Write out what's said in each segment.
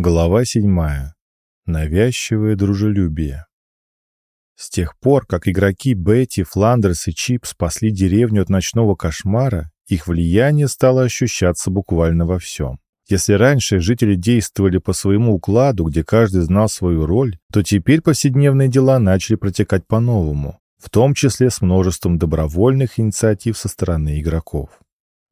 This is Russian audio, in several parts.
Глава седьмая. Навязчивое дружелюбие. С тех пор, как игроки Бетти, Фландерс и Чип спасли деревню от ночного кошмара, их влияние стало ощущаться буквально во всем. Если раньше жители действовали по своему укладу, где каждый знал свою роль, то теперь повседневные дела начали протекать по-новому, в том числе с множеством добровольных инициатив со стороны игроков.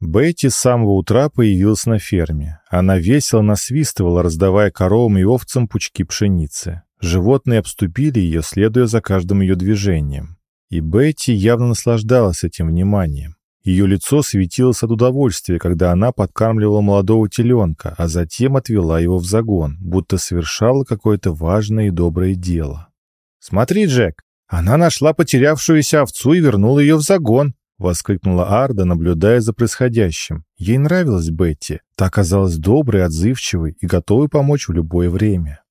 Бетти с самого утра появилась на ферме. Она весело насвистывала, раздавая коровам и овцам пучки пшеницы. Животные обступили ее, следуя за каждым ее движением. И Бетти явно наслаждалась этим вниманием. Ее лицо светилось от удовольствия, когда она подкармливала молодого теленка, а затем отвела его в загон, будто совершала какое-то важное и доброе дело. «Смотри, Джек, она нашла потерявшуюся овцу и вернула ее в загон», — воскликнула Арда, наблюдая за происходящим. Ей нравилась Бетти. Та оказалась доброй, отзывчивой и готовой помочь в любое время.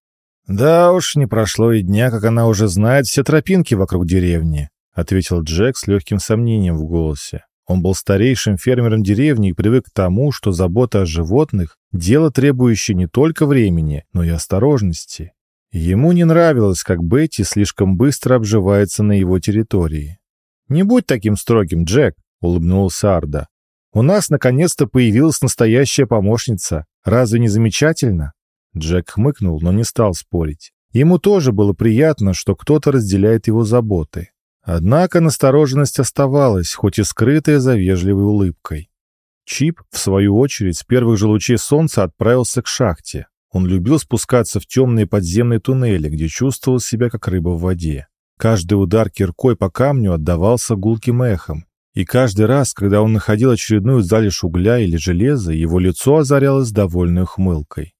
«Да уж, не прошло и дня, как она уже знает все тропинки вокруг деревни», — ответил Джек с легким сомнением в голосе. Он был старейшим фермером деревни и привык к тому, что забота о животных — дело, требующее не только времени, но и осторожности. Ему не нравилось, как Бетти слишком быстро обживается на его территории. «Не будь таким строгим, Джек», — улыбнулся Арда. «У нас наконец-то появилась настоящая помощница. Разве не замечательно?» Джек хмыкнул, но не стал спорить. Ему тоже было приятно, что кто-то разделяет его заботы. Однако настороженность оставалась, хоть и скрытая за вежливой улыбкой. Чип, в свою очередь, с первых же лучей солнца отправился к шахте. Он любил спускаться в темные подземные туннели, где чувствовал себя как рыба в воде. Каждый удар киркой по камню отдавался гулким эхом, и каждый раз, когда он находил очередную залежь угля или железа, его лицо озарялось довольной ухмылкой.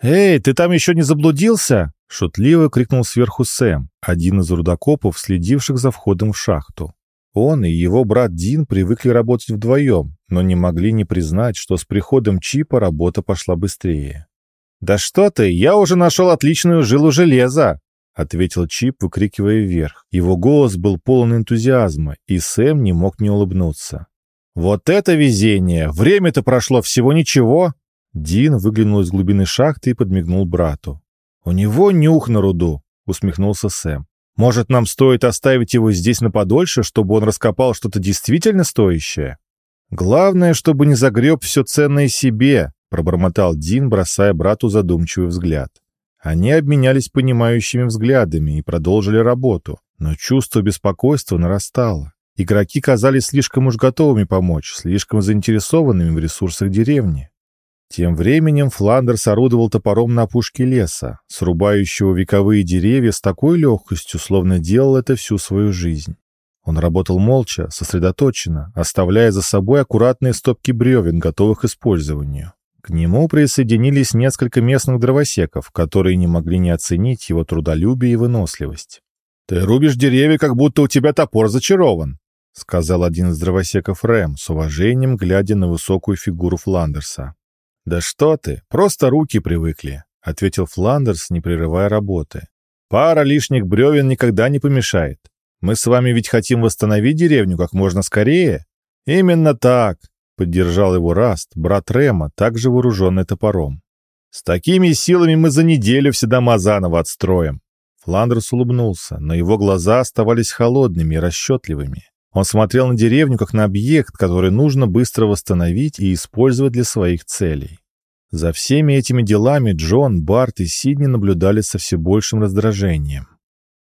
«Эй, ты там еще не заблудился?» — шутливо крикнул сверху Сэм, один из рудокопов, следивших за входом в шахту. Он и его брат Дин привыкли работать вдвоем, но не могли не признать, что с приходом Чипа работа пошла быстрее. «Да что ты, я уже нашел отличную жилу железа!» — ответил Чип, выкрикивая вверх. Его голос был полон энтузиазма, и Сэм не мог не улыбнуться. «Вот это везение! Время-то прошло всего ничего!» Дин выглянул из глубины шахты и подмигнул брату. «У него нюх на руду», — усмехнулся Сэм. «Может, нам стоит оставить его здесь на подольше, чтобы он раскопал что-то действительно стоящее?» «Главное, чтобы не загреб все ценное себе», — пробормотал Дин, бросая брату задумчивый взгляд. Они обменялись понимающими взглядами и продолжили работу, но чувство беспокойства нарастало. Игроки казались слишком уж готовыми помочь, слишком заинтересованными в ресурсах деревни. Тем временем Фландерс орудовал топором на опушке леса, срубающего вековые деревья с такой легкостью, словно делал это всю свою жизнь. Он работал молча, сосредоточенно, оставляя за собой аккуратные стопки бревен, готовых к использованию. К нему присоединились несколько местных дровосеков, которые не могли не оценить его трудолюбие и выносливость. «Ты рубишь деревья, как будто у тебя топор зачарован», — сказал один из дровосеков Рэм, с уважением глядя на высокую фигуру Фландерса. «Да что ты, просто руки привыкли», — ответил Фландерс, не прерывая работы. «Пара лишних бревен никогда не помешает. Мы с вами ведь хотим восстановить деревню как можно скорее». «Именно так», Поддержал его Раст, брат Рема, также вооруженный топором. «С такими силами мы за неделю все дома заново отстроим». Фландерс улыбнулся, но его глаза оставались холодными и расчетливыми. Он смотрел на деревню как на объект, который нужно быстро восстановить и использовать для своих целей. За всеми этими делами Джон, Барт и Сидни наблюдали со все большим раздражением.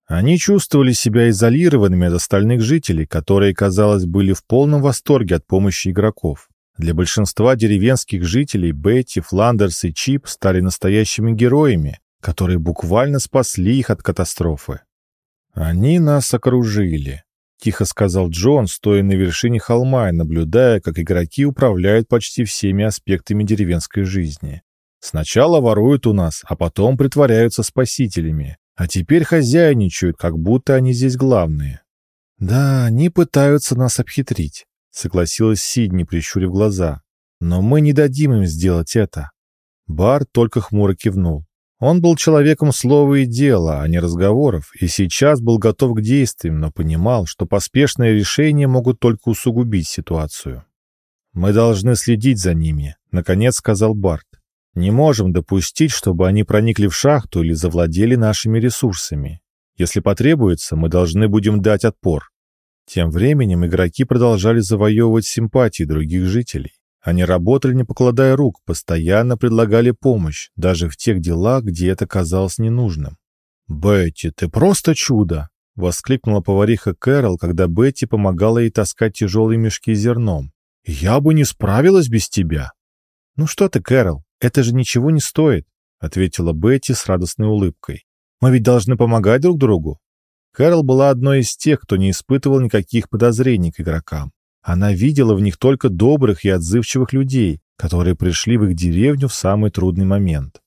Они чувствовали себя изолированными от остальных жителей, которые, казалось, были в полном восторге от помощи игроков. Для большинства деревенских жителей Бетти, Фландерс и Чип стали настоящими героями, которые буквально спасли их от катастрофы. «Они нас окружили», — тихо сказал Джон, стоя на вершине холма и наблюдая, как игроки управляют почти всеми аспектами деревенской жизни. «Сначала воруют у нас, а потом притворяются спасителями. А теперь хозяйничают, как будто они здесь главные. Да, они пытаются нас обхитрить, согласилась Сидни, прищурив глаза. Но мы не дадим им сделать это. Бар только хмуро кивнул. Он был человеком слова и дела, а не разговоров, и сейчас был готов к действиям, но понимал, что поспешные решения могут только усугубить ситуацию. «Мы должны следить за ними», — наконец сказал Барт. Не можем допустить, чтобы они проникли в шахту или завладели нашими ресурсами. Если потребуется, мы должны будем дать отпор. Тем временем игроки продолжали завоевывать симпатии других жителей. Они работали, не покладая рук, постоянно предлагали помощь, даже в тех делах, где это казалось ненужным. «Бетти, ты просто чудо!» — воскликнула повариха Кэрол, когда Бетти помогала ей таскать тяжелые мешки зерном. «Я бы не справилась без тебя!» «Ну что ты, Кэрол, это же ничего не стоит!» — ответила Бетти с радостной улыбкой. «Мы ведь должны помогать друг другу!» Кэрол была одной из тех, кто не испытывал никаких подозрений к игрокам. Она видела в них только добрых и отзывчивых людей, которые пришли в их деревню в самый трудный момент.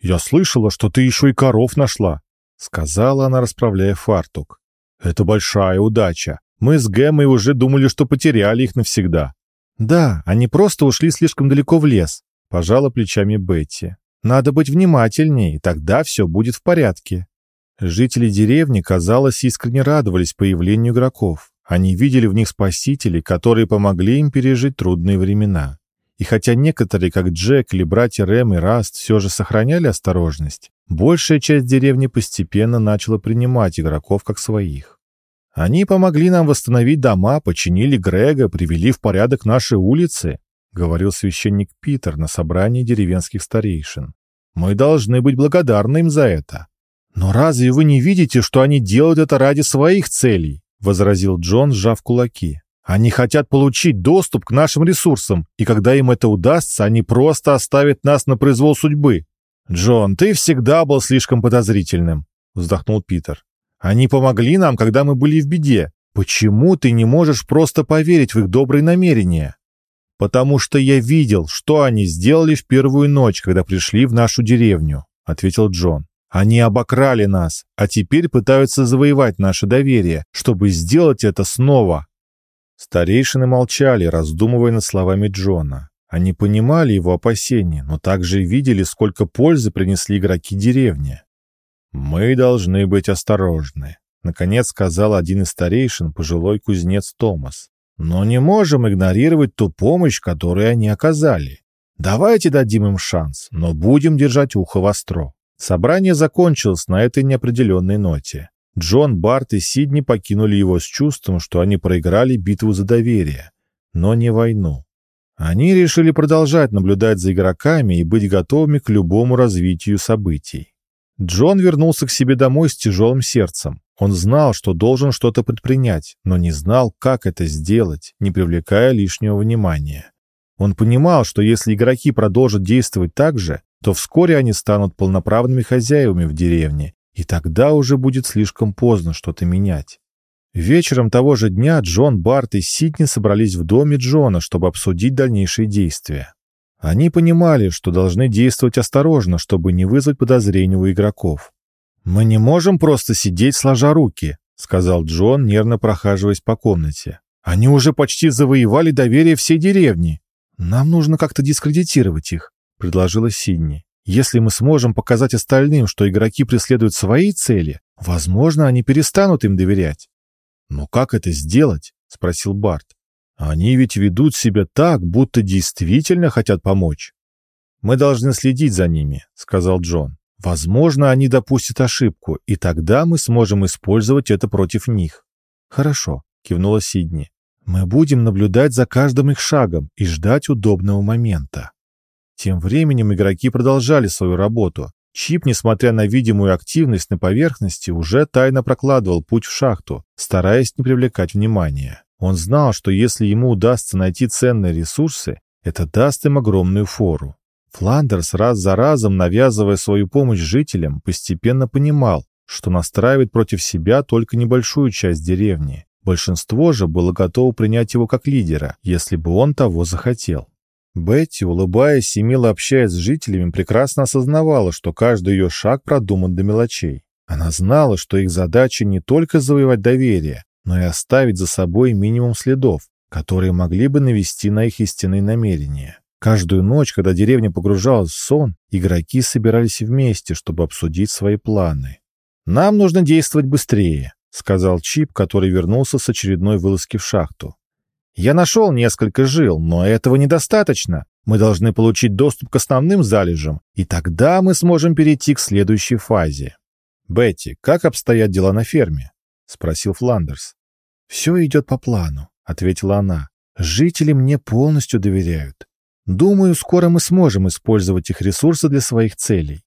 «Я слышала, что ты еще и коров нашла», — сказала она, расправляя фартук. «Это большая удача. Мы с Гэмой уже думали, что потеряли их навсегда». «Да, они просто ушли слишком далеко в лес», — пожала плечами Бетти. «Надо быть внимательнее, тогда все будет в порядке». Жители деревни, казалось, искренне радовались появлению игроков. Они видели в них спасителей, которые помогли им пережить трудные времена. И хотя некоторые, как Джек или братья Рэм и Раст, все же сохраняли осторожность, большая часть деревни постепенно начала принимать игроков как своих. Они помогли нам восстановить дома, починили Грега, привели в порядок наши улицы, говорил священник Питер на собрании деревенских старейшин. Мы должны быть благодарны им за это. «Но разве вы не видите, что они делают это ради своих целей?» — возразил Джон, сжав кулаки. «Они хотят получить доступ к нашим ресурсам, и когда им это удастся, они просто оставят нас на произвол судьбы». «Джон, ты всегда был слишком подозрительным», — вздохнул Питер. «Они помогли нам, когда мы были в беде. Почему ты не можешь просто поверить в их добрые намерения?» «Потому что я видел, что они сделали в первую ночь, когда пришли в нашу деревню», — ответил Джон. Они обокрали нас, а теперь пытаются завоевать наше доверие, чтобы сделать это снова. Старейшины молчали, раздумывая над словами Джона. Они понимали его опасения, но также видели, сколько пользы принесли игроки деревни. «Мы должны быть осторожны», — наконец сказал один из старейшин, пожилой кузнец Томас. «Но не можем игнорировать ту помощь, которую они оказали. Давайте дадим им шанс, но будем держать ухо востро. Собрание закончилось на этой неопределенной ноте. Джон, Барт и Сидни покинули его с чувством, что они проиграли битву за доверие, но не войну. Они решили продолжать наблюдать за игроками и быть готовыми к любому развитию событий. Джон вернулся к себе домой с тяжелым сердцем. Он знал, что должен что-то предпринять, но не знал, как это сделать, не привлекая лишнего внимания. Он понимал, что если игроки продолжат действовать так же, то вскоре они станут полноправными хозяевами в деревне, и тогда уже будет слишком поздно что-то менять. Вечером того же дня Джон, Барт и Сидни собрались в доме Джона, чтобы обсудить дальнейшие действия. Они понимали, что должны действовать осторожно, чтобы не вызвать подозрений у игроков. «Мы не можем просто сидеть сложа руки», — сказал Джон, нервно прохаживаясь по комнате. «Они уже почти завоевали доверие всей деревни. Нам нужно как-то дискредитировать их. — предложила Сидни. «Если мы сможем показать остальным, что игроки преследуют свои цели, возможно, они перестанут им доверять». «Но как это сделать?» — спросил Барт. «Они ведь ведут себя так, будто действительно хотят помочь». «Мы должны следить за ними», — сказал Джон. «Возможно, они допустят ошибку, и тогда мы сможем использовать это против них». «Хорошо», — кивнула Сидни. «Мы будем наблюдать за каждым их шагом и ждать удобного момента». Тем временем игроки продолжали свою работу. Чип, несмотря на видимую активность на поверхности, уже тайно прокладывал путь в шахту, стараясь не привлекать внимания. Он знал, что если ему удастся найти ценные ресурсы, это даст им огромную фору. Фландерс, раз за разом навязывая свою помощь жителям, постепенно понимал, что настраивает против себя только небольшую часть деревни. Большинство же было готово принять его как лидера, если бы он того захотел. Бетти, улыбаясь и мило общаясь с жителями, прекрасно осознавала, что каждый ее шаг продуман до мелочей. Она знала, что их задача не только завоевать доверие, но и оставить за собой минимум следов, которые могли бы навести на их истинные намерения. Каждую ночь, когда деревня погружалась в сон, игроки собирались вместе, чтобы обсудить свои планы. «Нам нужно действовать быстрее», — сказал Чип, который вернулся с очередной вылазки в шахту. Я нашел несколько жил, но этого недостаточно. Мы должны получить доступ к основным залежам, и тогда мы сможем перейти к следующей фазе. «Бетти, как обстоят дела на ферме?» — спросил Фландерс. «Все идет по плану», — ответила она. «Жители мне полностью доверяют. Думаю, скоро мы сможем использовать их ресурсы для своих целей».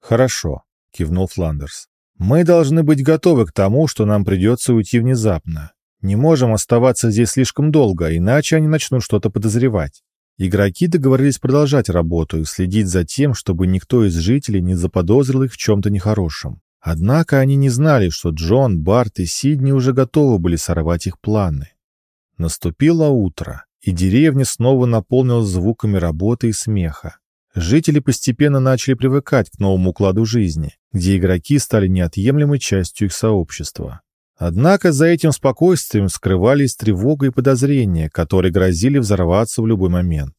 «Хорошо», — кивнул Фландерс. «Мы должны быть готовы к тому, что нам придется уйти внезапно. Не можем оставаться здесь слишком долго, иначе они начнут что-то подозревать. Игроки договорились продолжать работу и следить за тем, чтобы никто из жителей не заподозрил их в чем-то нехорошем. Однако они не знали, что Джон, Барт и Сидни уже готовы были сорвать их планы. Наступило утро, и деревня снова наполнилась звуками работы и смеха. Жители постепенно начали привыкать к новому укладу жизни, где игроки стали неотъемлемой частью их сообщества. Однако за этим спокойствием скрывались тревога и подозрения, которые грозили взорваться в любой момент.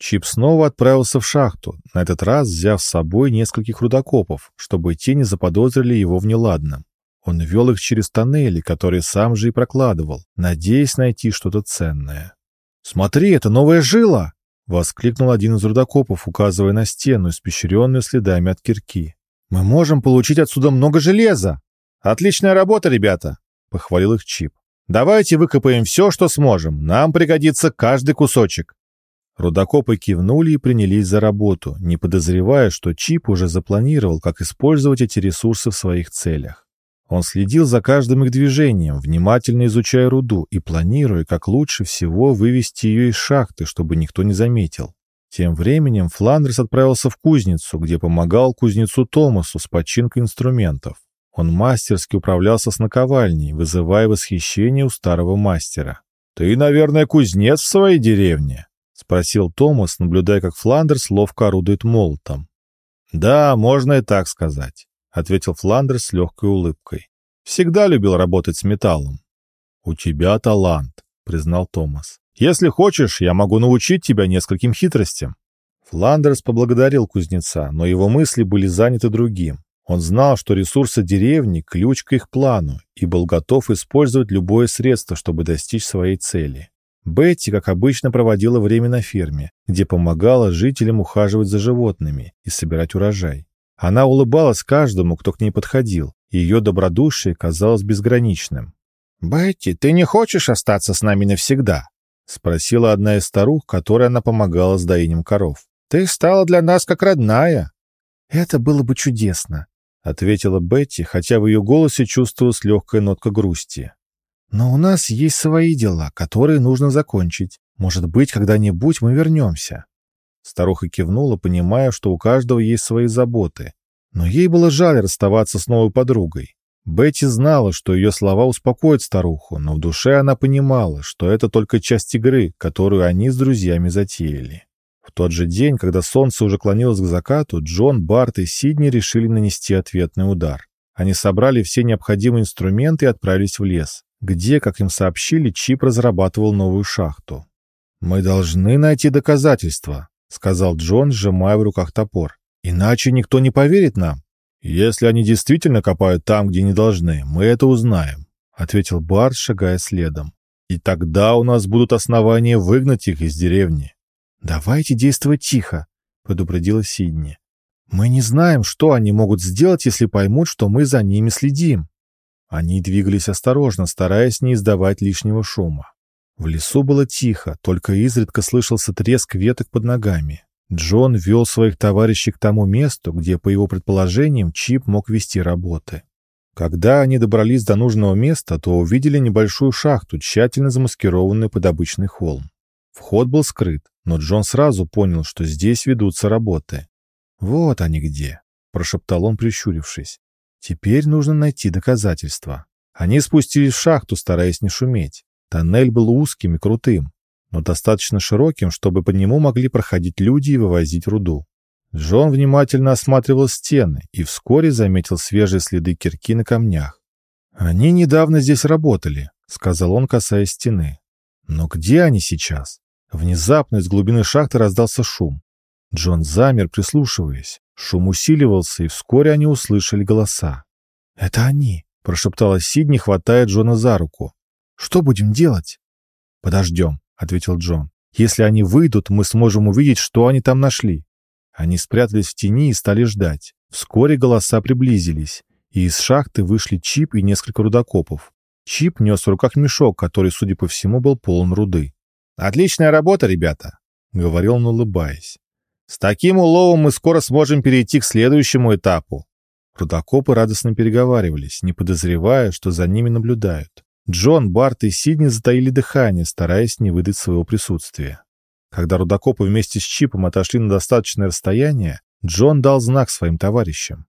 Чип снова отправился в шахту, на этот раз взяв с собой нескольких рудокопов, чтобы те не заподозрили его в неладном. Он вел их через тоннели, которые сам же и прокладывал, надеясь найти что-то ценное. «Смотри, это новая жила!» — воскликнул один из рудокопов, указывая на стену, испещренную следами от кирки. «Мы можем получить отсюда много железа!» «Отличная работа, ребята!» — похвалил их Чип. «Давайте выкопаем все, что сможем. Нам пригодится каждый кусочек». Рудокопы кивнули и принялись за работу, не подозревая, что Чип уже запланировал, как использовать эти ресурсы в своих целях. Он следил за каждым их движением, внимательно изучая руду и планируя, как лучше всего вывести ее из шахты, чтобы никто не заметил. Тем временем Фландерс отправился в кузницу, где помогал кузнецу Томасу с починкой инструментов. Он мастерски управлялся с наковальней, вызывая восхищение у старого мастера. «Ты, наверное, кузнец в своей деревне?» — спросил Томас, наблюдая, как Фландерс ловко орудует молотом. «Да, можно и так сказать», — ответил Фландерс с легкой улыбкой. «Всегда любил работать с металлом». «У тебя талант», — признал Томас. «Если хочешь, я могу научить тебя нескольким хитростям». Фландерс поблагодарил кузнеца, но его мысли были заняты другим. Он знал, что ресурсы деревни – ключ к их плану, и был готов использовать любое средство, чтобы достичь своей цели. Бетти, как обычно, проводила время на ферме, где помогала жителям ухаживать за животными и собирать урожай. Она улыбалась каждому, кто к ней подходил, и ее добродушие казалось безграничным. «Бетти, ты не хочешь остаться с нами навсегда?» — спросила одна из старух, которой она помогала с доением коров. «Ты стала для нас как родная». «Это было бы чудесно», — ответила Бетти, хотя в ее голосе чувствовалась легкая нотка грусти. «Но у нас есть свои дела, которые нужно закончить. Может быть, когда-нибудь мы вернемся». Старуха кивнула, понимая, что у каждого есть свои заботы. Но ей было жаль расставаться с новой подругой. Бетти знала, что ее слова успокоят старуху, но в душе она понимала, что это только часть игры, которую они с друзьями затеяли. В тот же день, когда солнце уже клонилось к закату, Джон, Барт и Сидни решили нанести ответный удар. Они собрали все необходимые инструменты и отправились в лес, где, как им сообщили, Чип разрабатывал новую шахту. «Мы должны найти доказательства», — сказал Джон, сжимая в руках топор. «Иначе никто не поверит нам. Если они действительно копают там, где не должны, мы это узнаем», — ответил Барт, шагая следом. «И тогда у нас будут основания выгнать их из деревни». «Давайте действовать тихо», — предупредила Сидни. «Мы не знаем, что они могут сделать, если поймут, что мы за ними следим». Они двигались осторожно, стараясь не издавать лишнего шума. В лесу было тихо, только изредка слышался треск веток под ногами. Джон вел своих товарищей к тому месту, где, по его предположениям, Чип мог вести работы. Когда они добрались до нужного места, то увидели небольшую шахту, тщательно замаскированную под обычный холм. Вход был скрыт, но Джон сразу понял, что здесь ведутся работы. «Вот они где», — прошептал он, прищурившись. «Теперь нужно найти доказательства». Они спустились в шахту, стараясь не шуметь. Тоннель был узким и крутым, но достаточно широким, чтобы по нему могли проходить люди и вывозить руду. Джон внимательно осматривал стены и вскоре заметил свежие следы кирки на камнях. «Они недавно здесь работали», — сказал он, касаясь стены. «Но где они сейчас?» Внезапно из глубины шахты раздался шум. Джон замер, прислушиваясь. Шум усиливался, и вскоре они услышали голоса. «Это они!» — прошептала Сидни, хватая Джона за руку. «Что будем делать?» «Подождем», — ответил Джон. Если они выйдут, мы сможем увидеть, что они там нашли». Они спрятались в тени и стали ждать. Вскоре голоса приблизились, и из шахты вышли Чип и несколько рудокопов. Чип нес в руках мешок, который, судя по всему, был полон руды. «Отличная работа, ребята!» — говорил он, улыбаясь. «С таким уловом мы скоро сможем перейти к следующему этапу». Рудокопы радостно переговаривались, не подозревая, что за ними наблюдают. Джон, Барт и Сидни затаили дыхание, стараясь не выдать своего присутствия. Когда рудокопы вместе с Чипом отошли на достаточное расстояние, Джон дал знак своим товарищам.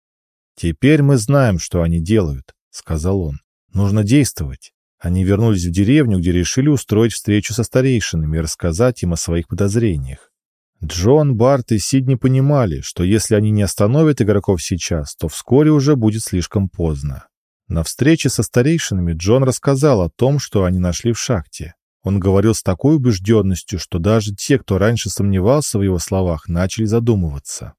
«Теперь мы знаем, что они делают», — сказал он. «Нужно действовать». Они вернулись в деревню, где решили устроить встречу со старейшинами и рассказать им о своих подозрениях. Джон, Барт и Сидни понимали, что если они не остановят игроков сейчас, то вскоре уже будет слишком поздно. На встрече со старейшинами Джон рассказал о том, что они нашли в шахте. Он говорил с такой убежденностью, что даже те, кто раньше сомневался в его словах, начали задумываться.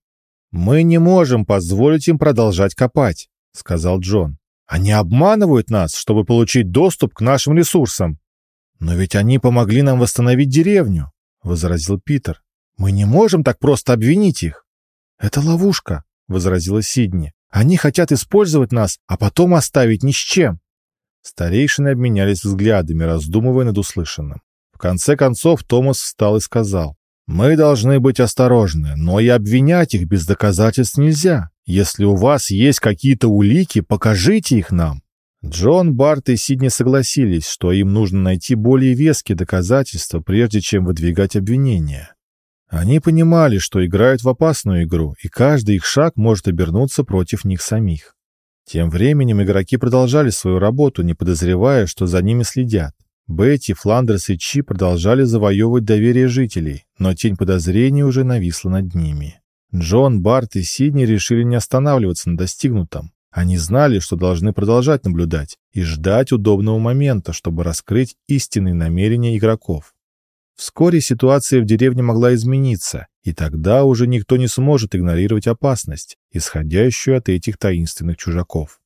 «Мы не можем позволить им продолжать копать», — сказал Джон. «Они обманывают нас, чтобы получить доступ к нашим ресурсам». «Но ведь они помогли нам восстановить деревню», — возразил Питер. «Мы не можем так просто обвинить их». «Это ловушка», — возразила Сидни. «Они хотят использовать нас, а потом оставить ни с чем». Старейшины обменялись взглядами, раздумывая над услышанным. В конце концов Томас встал и сказал. Мы должны быть осторожны, но и обвинять их без доказательств нельзя. Если у вас есть какие-то улики, покажите их нам». Джон, Барт и Сидни согласились, что им нужно найти более веские доказательства, прежде чем выдвигать обвинения. Они понимали, что играют в опасную игру, и каждый их шаг может обернуться против них самих. Тем временем игроки продолжали свою работу, не подозревая, что за ними следят. Бетти, Фландерс и Чи продолжали завоевывать доверие жителей, но тень подозрений уже нависла над ними. Джон, Барт и Сидни решили не останавливаться на достигнутом. Они знали, что должны продолжать наблюдать и ждать удобного момента, чтобы раскрыть истинные намерения игроков. Вскоре ситуация в деревне могла измениться, и тогда уже никто не сможет игнорировать опасность, исходящую от этих таинственных чужаков.